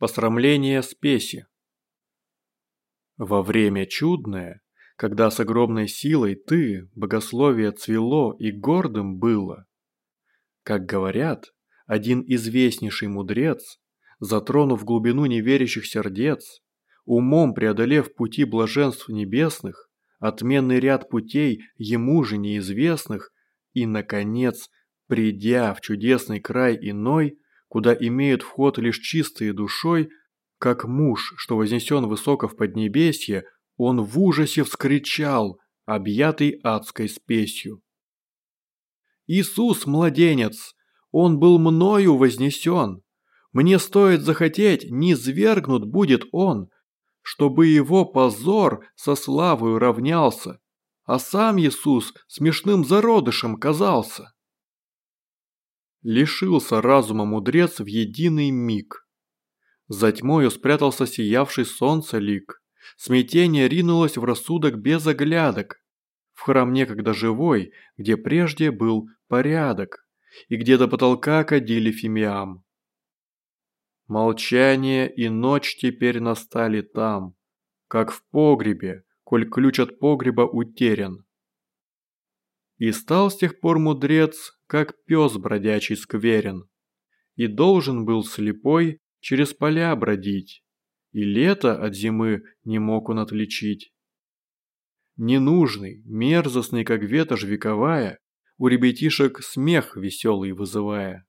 Посрамление спеси. Во время чудное, когда с огромной силой ты, богословие цвело и гордым было, как говорят, один известнейший мудрец, затронув глубину неверящих сердец, умом преодолев пути блаженств небесных, отменный ряд путей ему же неизвестных, и, наконец, придя в чудесный край иной, куда имеют вход лишь чистые душой, как муж, что вознесен высоко в поднебесье, он в ужасе вскричал, объятый адской спесью. «Иисус, младенец, он был мною вознесен. Мне стоит захотеть, не свергнут будет он, чтобы его позор со славою равнялся, а сам Иисус смешным зародышем казался» лишился разума мудрец в единый миг. За тьмою спрятался сиявший солнце лик. Смятение ринулось в рассудок без оглядок. В храм некогда живой, где прежде был порядок, и где до потолка кадили фимиам. Молчание и ночь теперь настали там, как в погребе, коль ключ от погреба утерян. И стал с тех пор мудрец, как пес бродячий скверен. И должен был слепой через поля бродить, и лето от зимы не мог он отличить. Ненужный, мерзостный, как ветошь вековая, у ребятишек смех веселый вызывая.